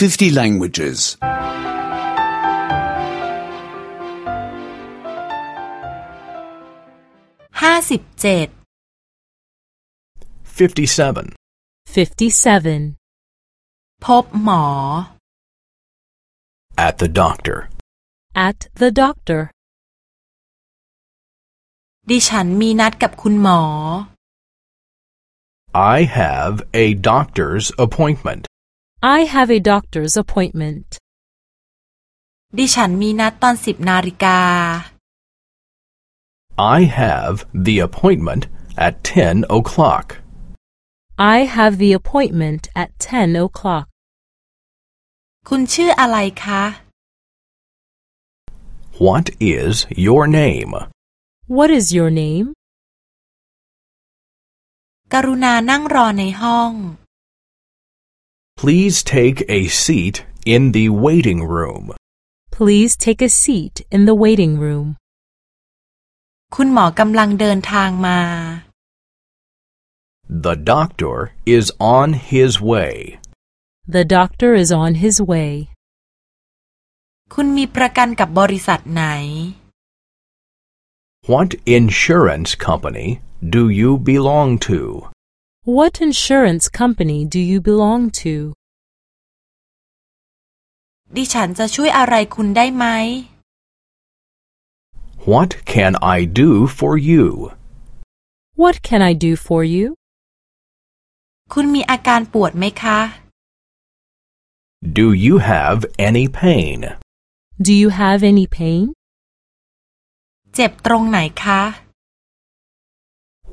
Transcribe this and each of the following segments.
50 languages. ห้าสิบเจ็ด 57. 57. พบหมอ At the doctor. At the doctor. ดิฉันมีนัดกับคุณหมอ I have a doctor's appointment. I have a doctor's appointment. ดิฉันมีนัดตอนสิบนาฬิกา I have the appointment at 10 o'clock. I have the appointment at 10 o'clock. คุณชื่ออะไรคะ What is your name? What is your name? กรุณานั่งรอในห้อง Please take a seat in the waiting room. Please take a seat in the waiting room. คุณหมอกำลังเดินทางมา The doctor is on his way. The doctor is on his way. คุณมีประกันกับบริษัทไหน What insurance company do you belong to? What insurance company do you belong to? ดิฉันจะช่วยอะไรคุณได้ไหม What can I do for you? What can I do for you? คุณมีอาการปวดไหมคะ Do you have any pain? Do you have any pain? เจ็บตรงไหนคะ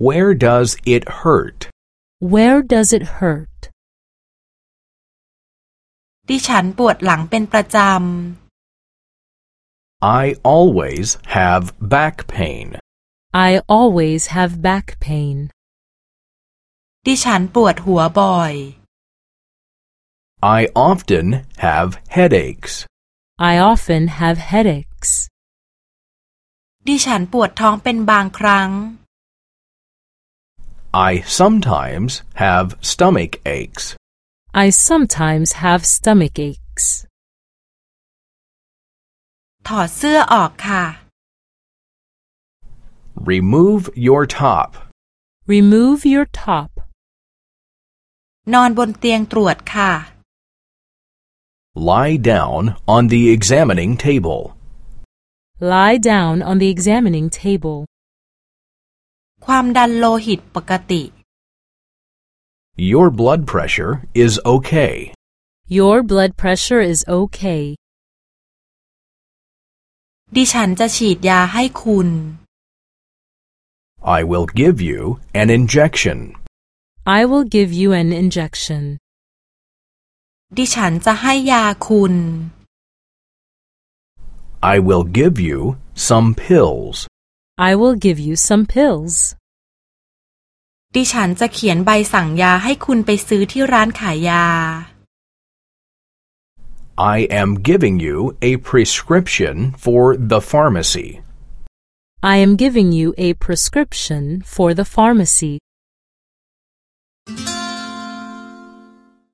Where does it hurt? Where does it hurt? ดิฉันปวดหลังเป็นประจ I always have back pain. I always have back pain. ำ ดิฉันปวดหัวบ่อย I often have headaches. I often have headaches. ดิฉันปวดท้องเป็นบางครั้ง I sometimes have stomach aches. I sometimes have stomach aches. ถอดเสื้อออกค่ะ Remove your top. Remove your top. นอนบนเตียงตรวจค่ะ Lie down on the examining table. Lie down on the examining table. ความดันโลหิตปกติ Your blood pressure is okay. Your blood pressure is okay. ดิฉันจะฉีดยาให้คุณ I will give you an injection. I will give you an injection. ดิฉันจะให้ยาคุณ I will give you some pills. I will give you some pills. ดิฉันจะเขียนใบสั่งยาให้คุณไปซื้อที่ร้านขายยา I am giving you a prescription for the pharmacy. I am giving you a prescription for the pharmacy.